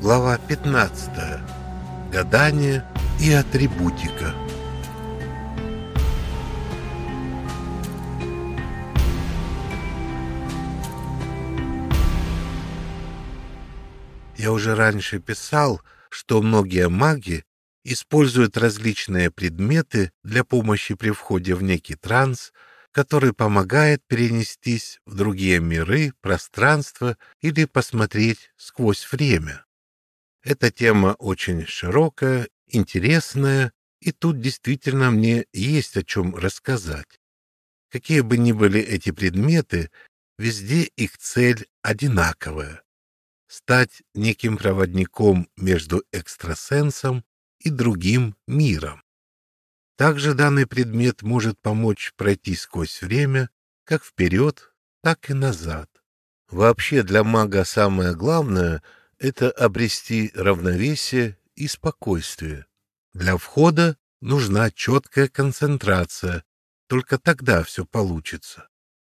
Глава 15. Гадание и атрибутика. Я уже раньше писал, что многие маги используют различные предметы для помощи при входе в некий транс, который помогает перенестись в другие миры, пространства или посмотреть сквозь время. Эта тема очень широкая, интересная, и тут действительно мне есть о чем рассказать. Какие бы ни были эти предметы, везде их цель одинаковая — стать неким проводником между экстрасенсом и другим миром. Также данный предмет может помочь пройти сквозь время как вперед, так и назад. Вообще для мага самое главное — это обрести равновесие и спокойствие. Для входа нужна четкая концентрация, только тогда все получится.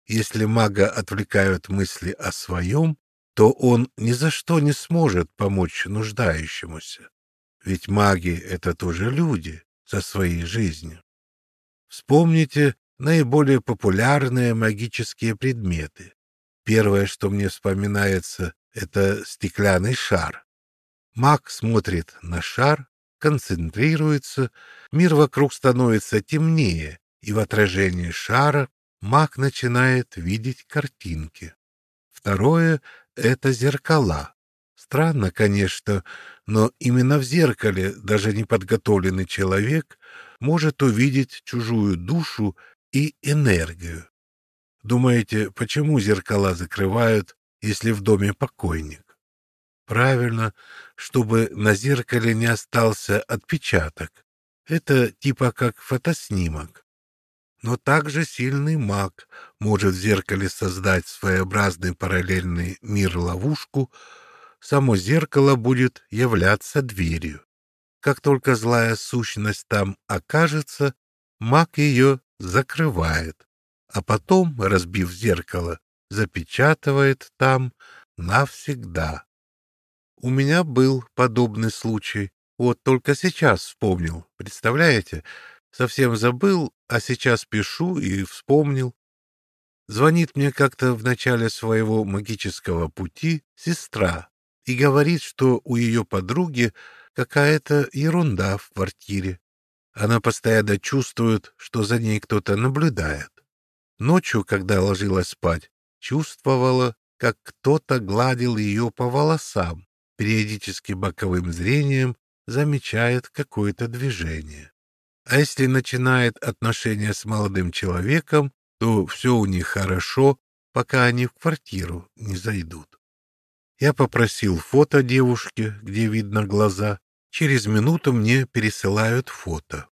Если мага отвлекают мысли о своем, то он ни за что не сможет помочь нуждающемуся. Ведь маги — это тоже люди со своей жизнью. Вспомните наиболее популярные магические предметы. Первое, что мне вспоминается, это стеклянный шар. Маг смотрит на шар, концентрируется, мир вокруг становится темнее, и в отражении шара маг начинает видеть картинки. Второе — это зеркала. Странно, конечно, но именно в зеркале даже неподготовленный человек может увидеть чужую душу и энергию. Думаете, почему зеркала закрывают, если в доме покойник? Правильно, чтобы на зеркале не остался отпечаток. Это типа как фотоснимок. Но также сильный маг может в зеркале создать своеобразный параллельный мир-ловушку, само зеркало будет являться дверью. Как только злая сущность там окажется, маг ее закрывает, а потом, разбив зеркало, запечатывает там навсегда. У меня был подобный случай. Вот только сейчас вспомнил. Представляете? Совсем забыл, а сейчас пишу и вспомнил. Звонит мне как-то в начале своего магического пути сестра и говорит, что у ее подруги какая-то ерунда в квартире. Она постоянно чувствует, что за ней кто-то наблюдает. Ночью, когда ложилась спать, чувствовала, как кто-то гладил ее по волосам, периодически боковым зрением замечает какое-то движение. А если начинает отношения с молодым человеком, то все у них хорошо, пока они в квартиру не зайдут. Я попросил фото девушки, где видно глаза. Через минуту мне пересылают фото.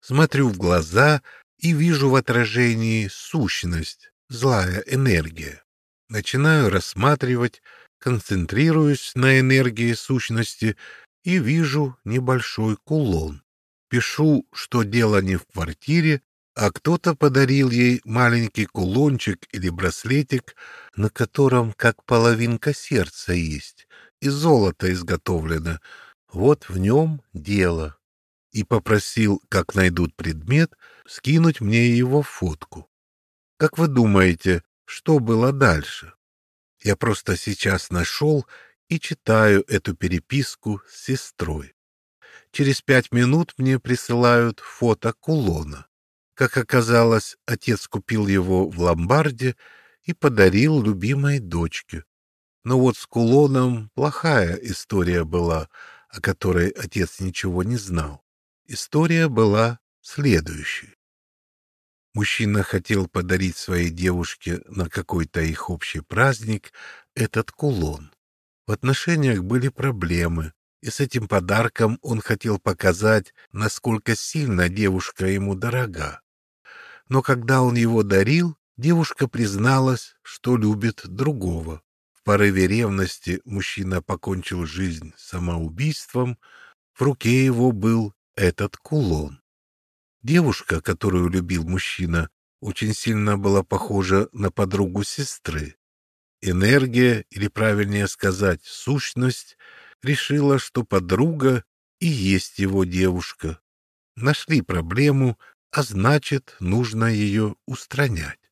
Смотрю в глаза и вижу в отражении сущность, злая энергия. Начинаю рассматривать, концентрируюсь на энергии сущности и вижу небольшой кулон. Пишу, что дело не в квартире, а кто-то подарил ей маленький кулончик или браслетик, на котором как половинка сердца есть, и золото изготовлено. Вот в нем дело. И попросил, как найдут предмет, скинуть мне его фотку. Как вы думаете, что было дальше? Я просто сейчас нашел и читаю эту переписку с сестрой. Через пять минут мне присылают фото кулона. Как оказалось, отец купил его в ломбарде и подарил любимой дочке. Но вот с кулоном плохая история была, о которой отец ничего не знал. История была следующей. Мужчина хотел подарить своей девушке на какой-то их общий праздник этот кулон. В отношениях были проблемы, и с этим подарком он хотел показать, насколько сильно девушка ему дорога но когда он его дарил, девушка призналась, что любит другого. В порыве ревности мужчина покончил жизнь самоубийством, в руке его был этот кулон. Девушка, которую любил мужчина, очень сильно была похожа на подругу сестры. Энергия, или правильнее сказать, сущность, решила, что подруга и есть его девушка. Нашли проблему, а значит, нужно ее устранять.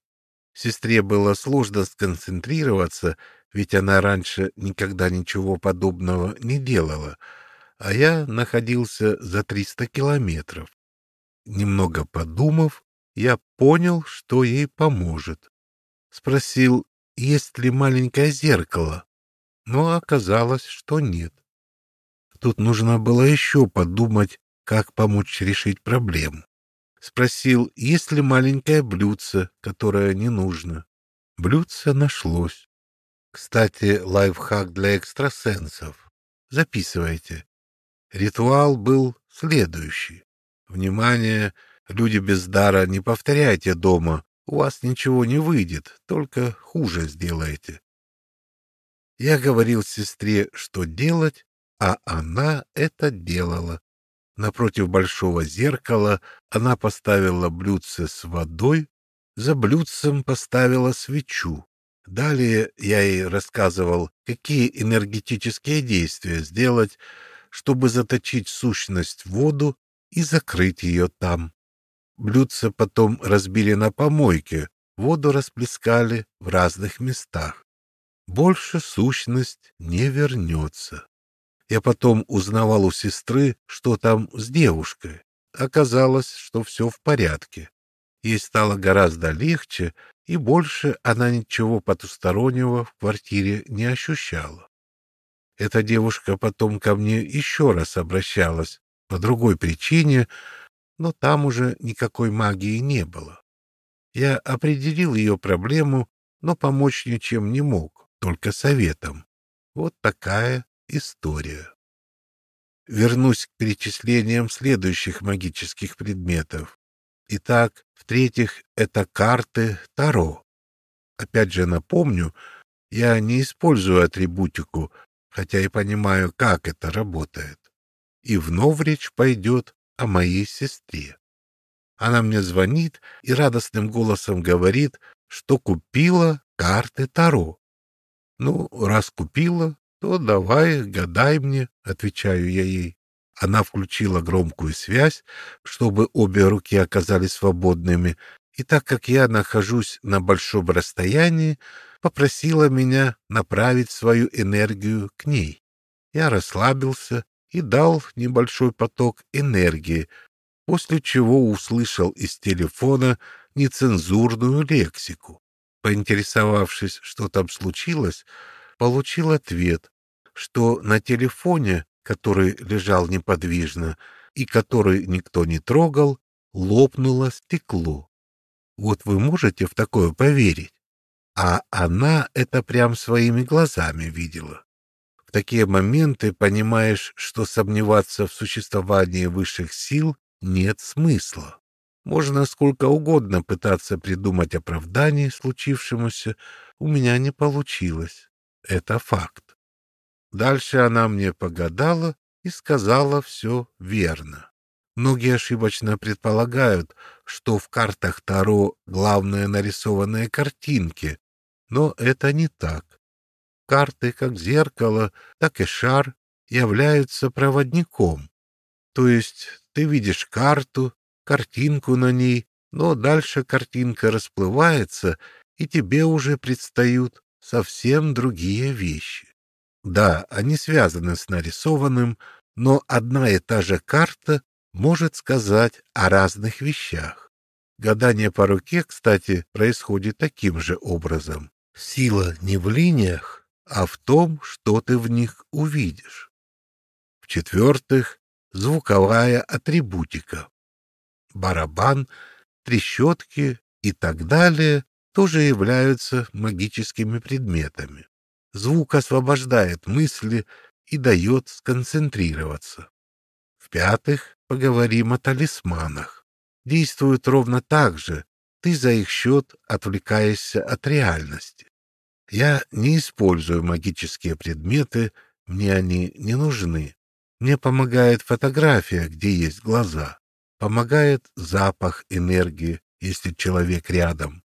Сестре было сложно сконцентрироваться, ведь она раньше никогда ничего подобного не делала, а я находился за 300 километров. Немного подумав, я понял, что ей поможет. Спросил, есть ли маленькое зеркало, но оказалось, что нет. Тут нужно было еще подумать, как помочь решить проблему. Спросил, есть ли маленькое блюдце, которое не нужно. Блюдце нашлось. Кстати, лайфхак для экстрасенсов. Записывайте. Ритуал был следующий. Внимание, люди без дара, не повторяйте дома. У вас ничего не выйдет, только хуже сделаете. Я говорил сестре, что делать, а она это делала. Напротив большого зеркала она поставила блюдце с водой, за блюдцем поставила свечу. Далее я ей рассказывал, какие энергетические действия сделать, чтобы заточить сущность в воду и закрыть ее там. Блюдце потом разбили на помойке, воду расплескали в разных местах. Больше сущность не вернется. Я потом узнавал у сестры, что там с девушкой. Оказалось, что все в порядке. Ей стало гораздо легче, и больше она ничего потустороннего в квартире не ощущала. Эта девушка потом ко мне еще раз обращалась по другой причине, но там уже никакой магии не было. Я определил ее проблему, но помочь ничем не мог, только советом. Вот такая История. Вернусь к перечислениям следующих магических предметов. Итак, в-третьих, это карты Таро. Опять же напомню, я не использую атрибутику, хотя и понимаю, как это работает. И вновь речь пойдет о моей сестре. Она мне звонит и радостным голосом говорит, что купила карты Таро. Ну, раз купила, то давай, гадай мне, отвечаю я ей. Она включила громкую связь, чтобы обе руки оказались свободными, и так как я нахожусь на большом расстоянии, попросила меня направить свою энергию к ней. Я расслабился и дал небольшой поток энергии, после чего услышал из телефона нецензурную лексику. Поинтересовавшись, что там случилось, получил ответ, что на телефоне, который лежал неподвижно и который никто не трогал, лопнуло стекло. Вот вы можете в такое поверить? А она это прям своими глазами видела. Такие моменты понимаешь, что сомневаться в существовании высших сил нет смысла. Можно сколько угодно пытаться придумать оправдание случившемуся, у меня не получилось. Это факт. Дальше она мне погадала и сказала все верно. Многие ошибочно предполагают, что в картах Таро главное нарисованные картинки, но это не так. Карты, как зеркало, так и шар, являются проводником. То есть ты видишь карту, картинку на ней, но дальше картинка расплывается, и тебе уже предстают совсем другие вещи. Да, они связаны с нарисованным, но одна и та же карта может сказать о разных вещах. Гадание по руке, кстати, происходит таким же образом. Сила не в линиях, а в том, что ты в них увидишь. В-четвертых, звуковая атрибутика. Барабан, трещотки и так далее тоже являются магическими предметами. Звук освобождает мысли и дает сконцентрироваться. В-пятых, поговорим о талисманах. Действуют ровно так же, ты за их счет отвлекаешься от реальности. Я не использую магические предметы, мне они не нужны. Мне помогает фотография, где есть глаза. Помогает запах энергии, если человек рядом.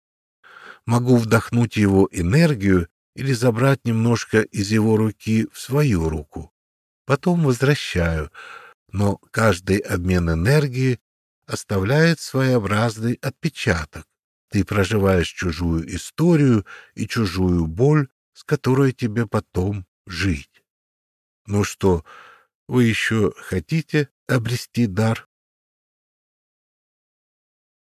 Могу вдохнуть его энергию или забрать немножко из его руки в свою руку. потом возвращаю, но каждый обмен энергии оставляет своеобразный отпечаток. Ты проживаешь чужую историю и чужую боль, с которой тебе потом жить. Ну что, вы еще хотите обрести дар?